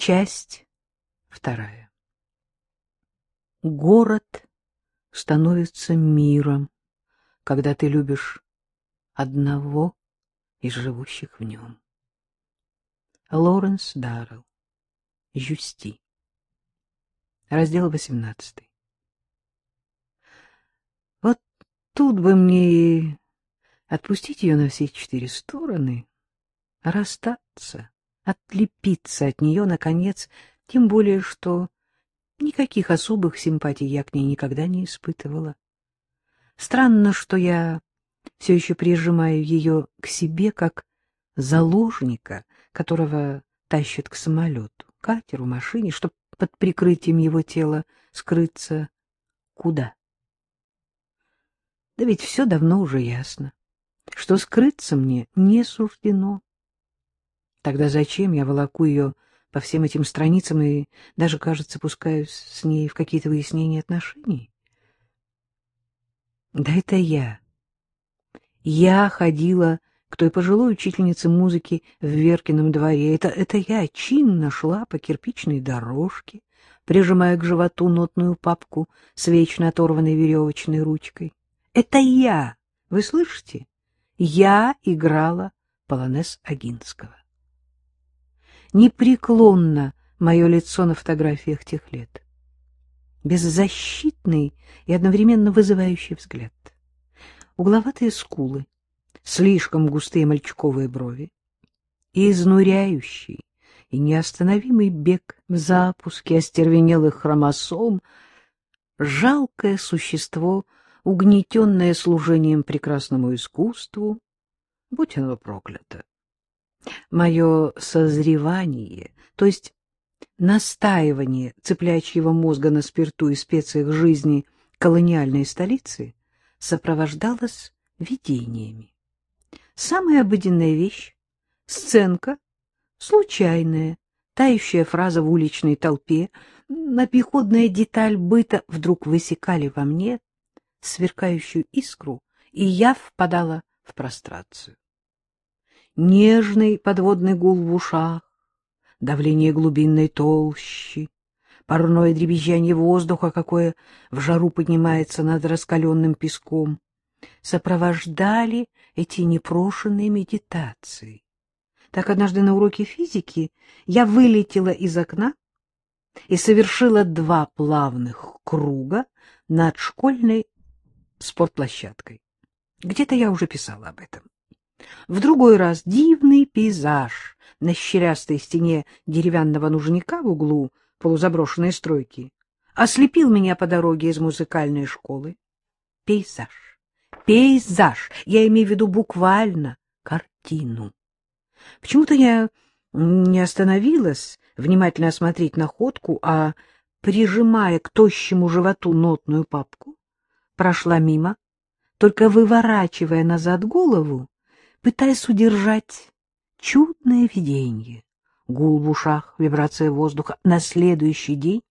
Часть вторая. Город становится миром, когда ты любишь одного из живущих в нем. Лоренс Даррелл. Жюсти. Раздел восемнадцатый. Вот тут бы мне отпустить ее на все четыре стороны, расстаться отлепиться от нее, наконец, тем более, что никаких особых симпатий я к ней никогда не испытывала. Странно, что я все еще прижимаю ее к себе, как заложника, которого тащат к самолету, катеру, машине, чтобы под прикрытием его тела скрыться куда. Да ведь все давно уже ясно, что скрыться мне не суждено. Тогда зачем я волоку ее по всем этим страницам и даже, кажется, пускаюсь с ней в какие-то выяснения отношений? Да это я. Я ходила к той пожилой учительнице музыки в Веркином дворе. Это, это я чинно шла по кирпичной дорожке, прижимая к животу нотную папку с вечно оторванной веревочной ручкой. Это я, вы слышите? Я играла полонез Агинского непреклонно мое лицо на фотографиях тех лет. Беззащитный и одновременно вызывающий взгляд. Угловатые скулы, слишком густые мальчиковые брови и изнуряющий и неостановимый бег в запуске остервенелых хромосом, жалкое существо, угнетенное служением прекрасному искусству, будь оно проклято. Мое созревание, то есть настаивание цыплячьего мозга на спирту и специях жизни колониальной столицы, сопровождалось видениями. Самая обыденная вещь — сценка, случайная, тающая фраза в уличной толпе, напиходная деталь быта вдруг высекали во мне сверкающую искру, и я впадала в прострацию нежный подводный гул в ушах, давление глубинной толщи, парное дребезжание воздуха, какое в жару поднимается над раскаленным песком, сопровождали эти непрошенные медитации. Так однажды на уроке физики я вылетела из окна и совершила два плавных круга над школьной спортплощадкой. Где-то я уже писала об этом. В другой раз дивный пейзаж на щелястой стене деревянного нужника в углу полузаброшенной стройки ослепил меня по дороге из музыкальной школы. Пейзаж. Пейзаж. Я имею в виду буквально картину. Почему-то я не остановилась внимательно осмотреть находку, а, прижимая к тощему животу нотную папку, прошла мимо, только выворачивая назад голову пытаясь удержать чудное видение, гул в ушах, вибрация воздуха. На следующий день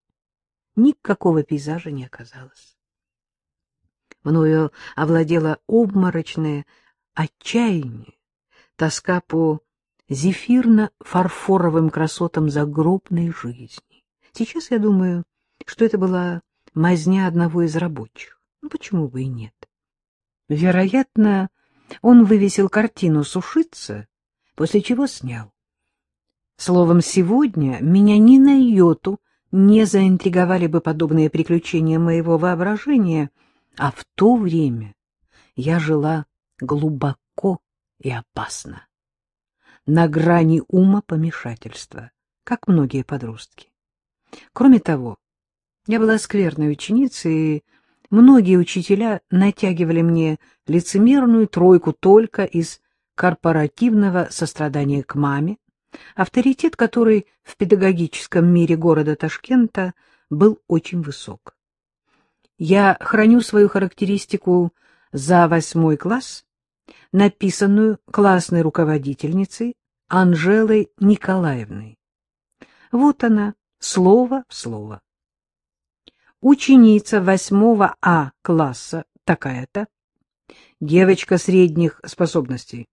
никакого пейзажа не оказалось. Мною овладело обморочное отчаяние, тоска по зефирно-фарфоровым красотам загробной жизни. Сейчас я думаю, что это была мазня одного из рабочих. Ну, почему бы и нет? Вероятно, он вывесил картину «Сушиться», после чего снял. Словом, сегодня меня ни на йоту не заинтриговали бы подобные приключения моего воображения, а в то время я жила глубоко и опасно, на грани ума помешательства, как многие подростки. Кроме того, я была скверной ученицей и Многие учителя натягивали мне лицемерную тройку только из корпоративного сострадания к маме, авторитет который в педагогическом мире города Ташкента был очень высок. Я храню свою характеристику за восьмой класс, написанную классной руководительницей Анжелой Николаевной. Вот она, слово в слово ученица восьмого А класса, такая-то, девочка средних способностей.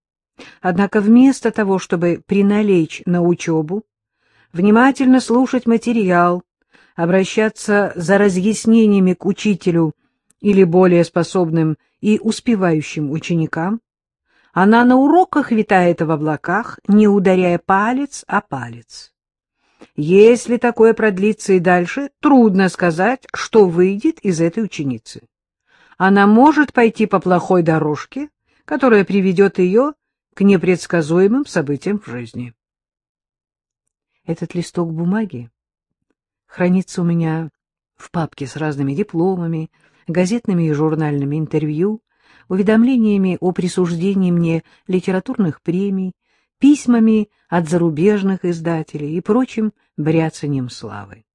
Однако вместо того, чтобы приналечь на учебу, внимательно слушать материал, обращаться за разъяснениями к учителю или более способным и успевающим ученикам, она на уроках витает в облаках, не ударяя палец о палец. Если такое продлится и дальше, трудно сказать, что выйдет из этой ученицы. Она может пойти по плохой дорожке, которая приведет ее к непредсказуемым событиям в жизни. Этот листок бумаги хранится у меня в папке с разными дипломами, газетными и журнальными интервью, уведомлениями о присуждении мне литературных премий, письмами от зарубежных издателей и прочим бряцанием славы.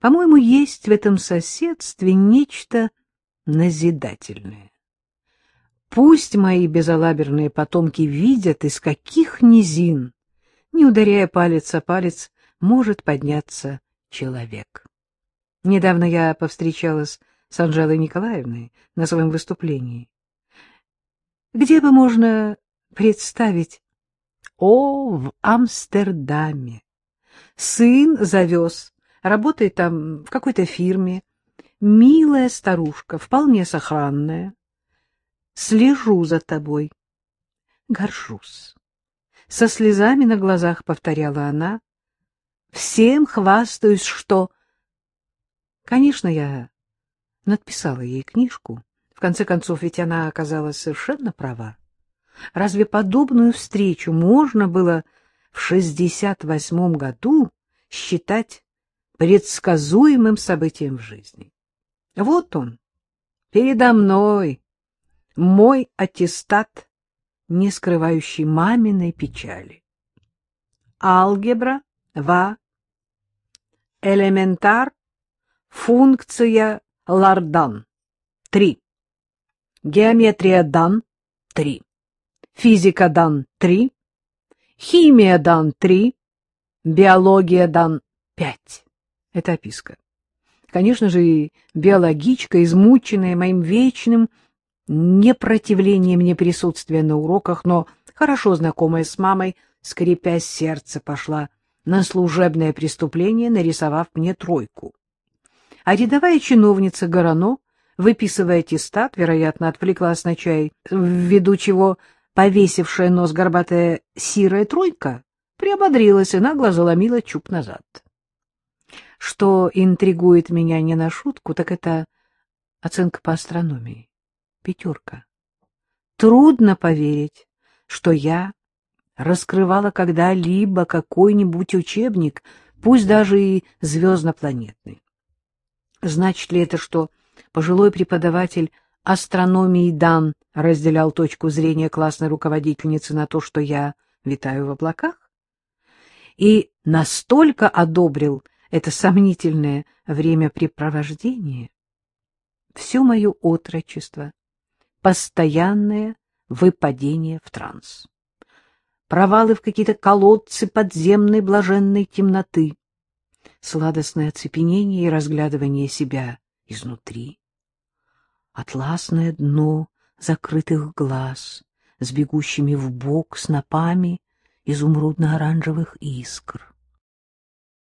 По-моему, есть в этом соседстве нечто назидательное. Пусть мои безалаберные потомки видят, из каких низин, не ударяя палец о палец, может подняться человек. Недавно я повстречалась с Анжелой Николаевной на своем выступлении. Где бы можно представить? О, в Амстердаме. Сын завез, работает там в какой-то фирме. Милая старушка, вполне сохранная. Слежу за тобой. Горжусь. Со слезами на глазах повторяла она. Всем хвастаюсь, что... Конечно, я надписала ей книжку. В конце концов, ведь она оказалась совершенно права. Разве подобную встречу можно было в шестьдесят восьмом году считать предсказуемым событием в жизни? Вот он, передо мной, мой аттестат, не скрывающий маминой печали. Алгебра ва элементар функция лардан три геометрия дан три физика дан три химия дан три биология дан пять это описка конечно же и биологичка измученная моим вечным непротивлением неприсутствия на уроках но хорошо знакомая с мамой скрипя сердце пошла на служебное преступление, нарисовав мне тройку. А рядовая чиновница Горано, выписывая аттестат, вероятно, отвлеклась на чай, ввиду чего повесившая нос горбатая сирая тройка приободрилась и нагло заломила чуб назад. Что интригует меня не на шутку, так это оценка по астрономии. Пятерка. Трудно поверить, что я раскрывала когда-либо какой-нибудь учебник, пусть даже и звезднопланетный. Значит ли это, что пожилой преподаватель астрономии Дан разделял точку зрения классной руководительницы на то, что я витаю в облаках? И настолько одобрил это сомнительное времяпрепровождение? Все мое отрочество — постоянное выпадение в транс провалы в какие-то колодцы подземной блаженной темноты, сладостное оцепенение и разглядывание себя изнутри, атласное дно закрытых глаз с бегущими в бок снопами изумрудно-оранжевых искр.